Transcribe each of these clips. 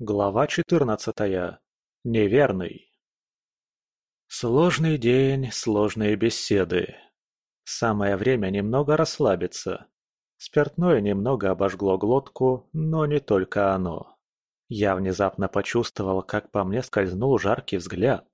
Глава четырнадцатая. Неверный. Сложный день, сложные беседы. Самое время немного расслабиться. Спиртное немного обожгло глотку, но не только оно. Я внезапно почувствовал, как по мне скользнул жаркий взгляд.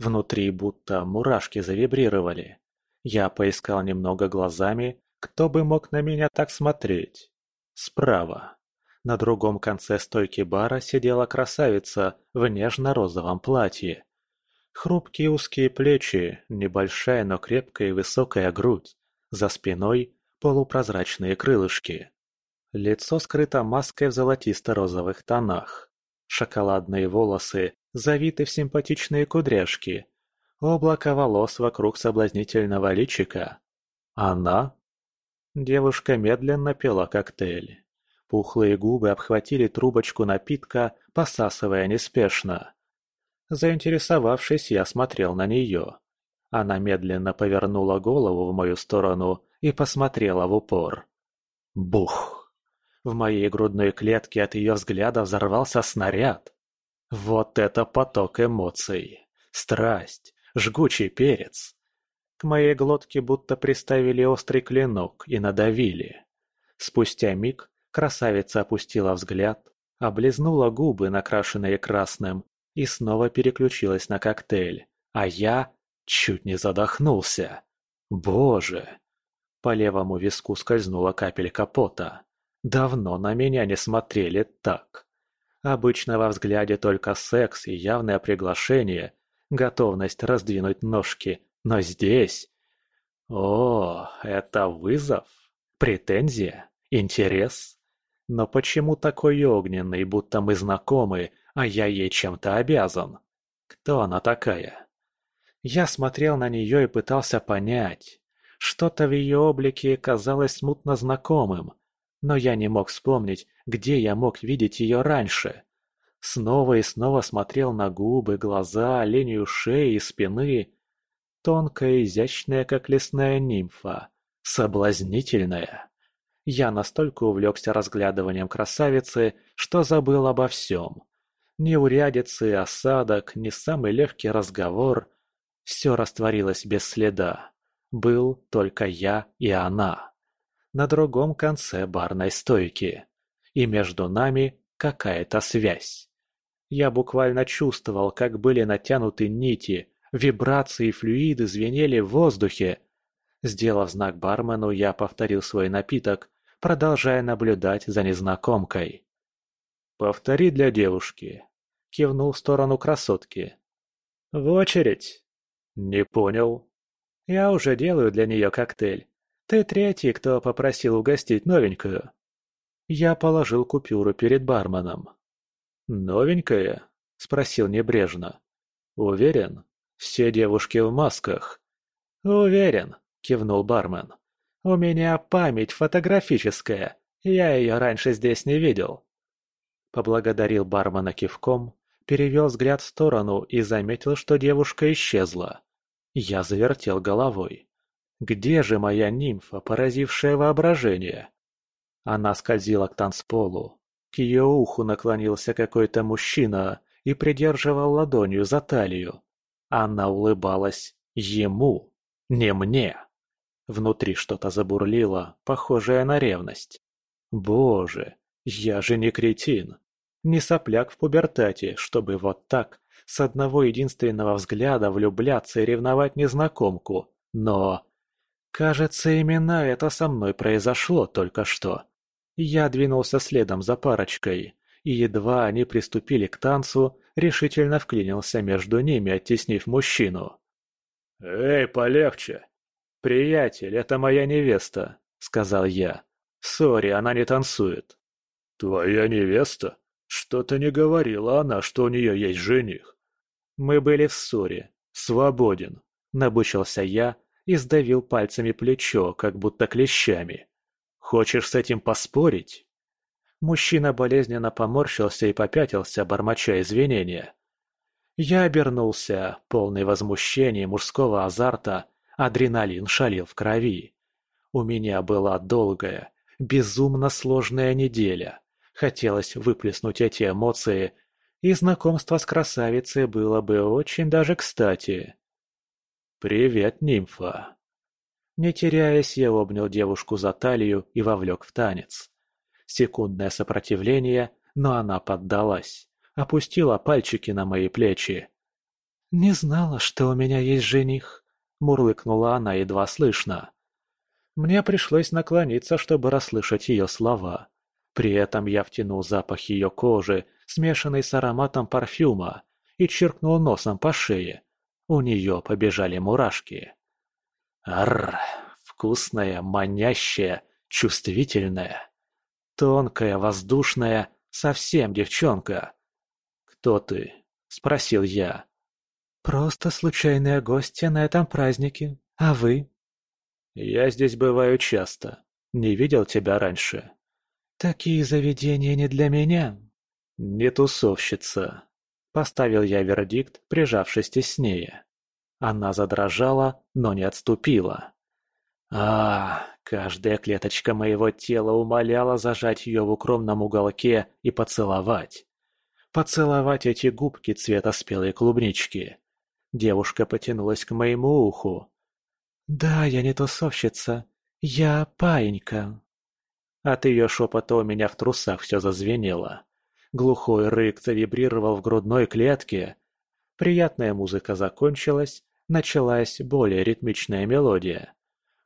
Внутри будто мурашки завибрировали. Я поискал немного глазами, кто бы мог на меня так смотреть. Справа. На другом конце стойки бара сидела красавица в нежно-розовом платье. Хрупкие узкие плечи, небольшая, но крепкая и высокая грудь. За спиной полупрозрачные крылышки. Лицо скрыто маской в золотисто-розовых тонах. Шоколадные волосы завиты в симпатичные кудряшки. Облако волос вокруг соблазнительного личика. Она? Девушка медленно пила коктейль. Пухлые губы обхватили трубочку напитка, посасывая неспешно. Заинтересовавшись, я смотрел на нее. Она медленно повернула голову в мою сторону и посмотрела в упор. Бух! В моей грудной клетке от ее взгляда взорвался снаряд. Вот это поток эмоций! Страсть! Жгучий перец! К моей глотке будто приставили острый клинок и надавили. Спустя миг Красавица опустила взгляд, облизнула губы, накрашенные красным, и снова переключилась на коктейль, а я чуть не задохнулся. Боже! По левому виску скользнула капелька пота. Давно на меня не смотрели так. Обычно во взгляде только секс и явное приглашение, готовность раздвинуть ножки, но здесь... О, это вызов? Претензия? Интерес? Но почему такой огненный, будто мы знакомы, а я ей чем-то обязан? Кто она такая? Я смотрел на нее и пытался понять. Что-то в ее облике казалось смутно знакомым, но я не мог вспомнить, где я мог видеть ее раньше. Снова и снова смотрел на губы, глаза, линию шеи и спины. Тонкая, изящная, как лесная нимфа. Соблазнительная. Я настолько увлекся разглядыванием красавицы, что забыл обо всем. Ни урядицы, осадок, ни самый легкий разговор. Все растворилось без следа. Был только я и она. На другом конце барной стойки. И между нами какая-то связь. Я буквально чувствовал, как были натянуты нити, вибрации и флюиды звенели в воздухе. Сделав знак бармену, я повторил свой напиток, продолжая наблюдать за незнакомкой. «Повтори для девушки», — кивнул в сторону красотки. «В очередь?» «Не понял». «Я уже делаю для нее коктейль. Ты третий, кто попросил угостить новенькую». Я положил купюру перед барменом. «Новенькая?» — спросил небрежно. «Уверен? Все девушки в масках». «Уверен», — кивнул бармен. У меня память фотографическая, я ее раньше здесь не видел. Поблагодарил бармена кивком, перевел взгляд в сторону и заметил, что девушка исчезла. Я завертел головой. Где же моя нимфа, поразившая воображение? Она скользила к танцполу. К ее уху наклонился какой-то мужчина и придерживал ладонью за талию. Она улыбалась ему, не мне. Внутри что-то забурлило, похожее на ревность. Боже, я же не кретин. Не сопляк в пубертате, чтобы вот так, с одного единственного взгляда влюбляться и ревновать незнакомку. Но... Кажется, именно это со мной произошло только что. Я двинулся следом за парочкой, и едва они приступили к танцу, решительно вклинился между ними, оттеснив мужчину. «Эй, полегче!» «Приятель, это моя невеста», — сказал я. «Сори, она не танцует». «Твоя невеста? Что-то не говорила она, что у нее есть жених». «Мы были в ссоре. Свободен», — набучился я и сдавил пальцами плечо, как будто клещами. «Хочешь с этим поспорить?» Мужчина болезненно поморщился и попятился, бормоча извинения. Я обернулся, полный возмущения мужского азарта, Адреналин шалил в крови. У меня была долгая, безумно сложная неделя. Хотелось выплеснуть эти эмоции, и знакомство с красавицей было бы очень даже кстати. «Привет, нимфа!» Не теряясь, я обнял девушку за талию и вовлек в танец. Секундное сопротивление, но она поддалась, опустила пальчики на мои плечи. «Не знала, что у меня есть жених», — мурлыкнула она едва слышно. Мне пришлось наклониться, чтобы расслышать ее слова. При этом я втянул запах ее кожи, смешанный с ароматом парфюма, и чиркнул носом по шее. У нее побежали мурашки. Арр, вкусная, манящая, чувствительная. Тонкая, воздушная, совсем девчонка. «Кто ты?» – спросил я. «Просто случайная гостья на этом празднике. А вы?» «Я здесь бываю часто. Не видел тебя раньше». «Такие заведения не для меня». «Не тусовщица», — поставил я вердикт, прижавшись теснее. Она задрожала, но не отступила. А, каждая клеточка моего тела умоляла зажать ее в укромном уголке и поцеловать. Поцеловать эти губки цвета спелой клубнички. Девушка потянулась к моему уху. «Да, я не тусовщица. Я паинька». От ее шепота у меня в трусах все зазвенело. Глухой рык завибрировал в грудной клетке. Приятная музыка закончилась, началась более ритмичная мелодия.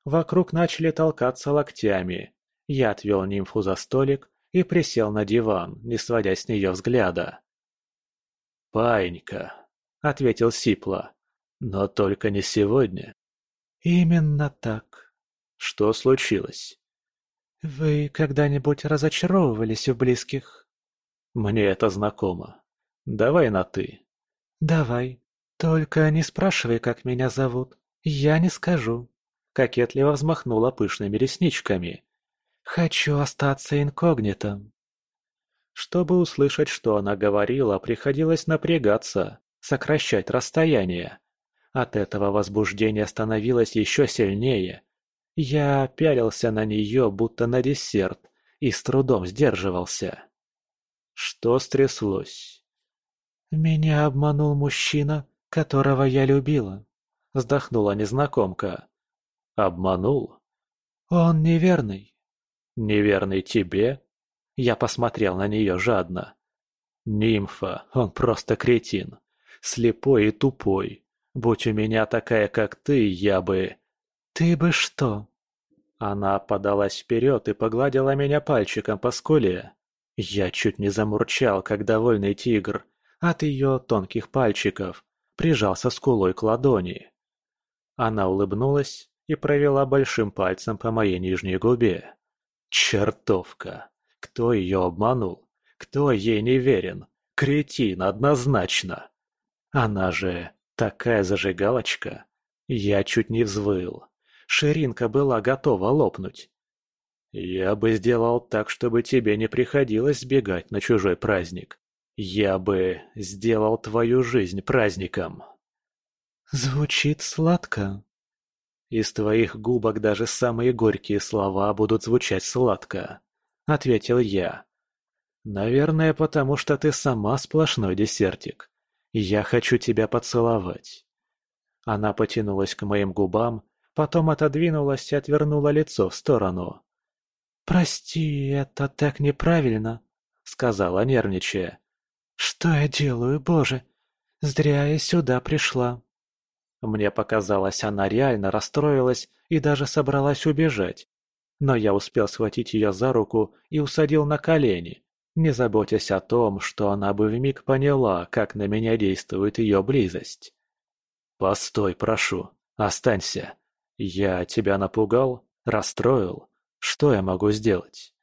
Вокруг начали толкаться локтями. Я отвел нимфу за столик и присел на диван, не сводя с нее взгляда. «Паинька», — ответил Сипла, — «но только не сегодня». «Именно так». «Что случилось?» «Вы когда-нибудь разочаровывались в близких?» «Мне это знакомо. Давай на «ты». «Давай. Только не спрашивай, как меня зовут. Я не скажу». Кокетливо взмахнула пышными ресничками. «Хочу остаться инкогнитом». Чтобы услышать, что она говорила, приходилось напрягаться, сокращать расстояние. От этого возбуждение становилось еще сильнее. Я пялился на нее, будто на десерт, и с трудом сдерживался. Что стряслось? «Меня обманул мужчина, которого я любила», — вздохнула незнакомка. «Обманул?» «Он неверный». «Неверный тебе?» Я посмотрел на нее жадно. «Нимфа, он просто кретин. Слепой и тупой. Будь у меня такая, как ты, я бы...» «Ты бы что?» Она подалась вперед и погладила меня пальчиком по скуле. Я чуть не замурчал, как довольный тигр, от ее тонких пальчиков, прижался скулой к ладони. Она улыбнулась и провела большим пальцем по моей нижней губе. Чертовка! Кто ее обманул? Кто ей не верен? Кретин, однозначно! Она же Такая зажигалочка. Я чуть не взвыл. Ширинка была готова лопнуть. Я бы сделал так, чтобы тебе не приходилось сбегать на чужой праздник. Я бы сделал твою жизнь праздником. Звучит сладко. Из твоих губок даже самые горькие слова будут звучать сладко, ответил я. Наверное, потому что ты сама сплошной десертик. Я хочу тебя поцеловать». Она потянулась к моим губам, потом отодвинулась и отвернула лицо в сторону. «Прости, это так неправильно», — сказала нервничая. «Что я делаю, Боже? Зря я сюда пришла». Мне показалось, она реально расстроилась и даже собралась убежать. Но я успел схватить ее за руку и усадил на колени, не заботясь о том, что она бы вмиг поняла, как на меня действует ее близость. «Постой, прошу, останься. Я тебя напугал? Расстроил? Что я могу сделать?»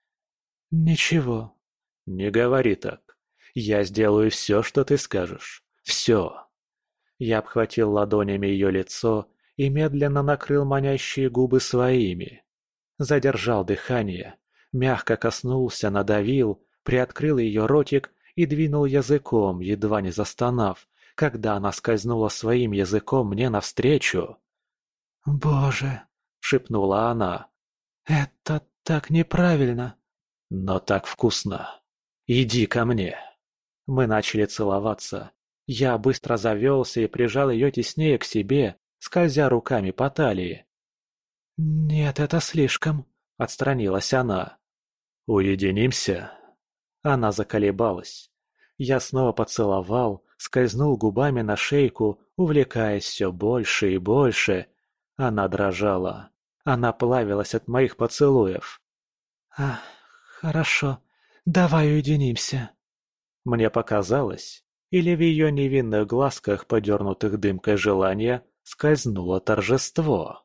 «Ничего». «Не говори так. Я сделаю все, что ты скажешь. Все». Я обхватил ладонями ее лицо и медленно накрыл манящие губы своими. Задержал дыхание, мягко коснулся, надавил, приоткрыл ее ротик и двинул языком, едва не застонав, когда она скользнула своим языком мне навстречу. «Боже!» — шепнула она. «Это так неправильно!» «Но так вкусно! Иди ко мне!» Мы начали целоваться. Я быстро завелся и прижал ее теснее к себе, скользя руками по талии. «Нет, это слишком», — отстранилась она. «Уединимся?» Она заколебалась. Я снова поцеловал, скользнул губами на шейку, увлекаясь все больше и больше. Она дрожала. Она плавилась от моих поцелуев. «А, хорошо. Давай уединимся». Мне показалось, или в ее невинных глазках, подернутых дымкой желания, скользнуло торжество.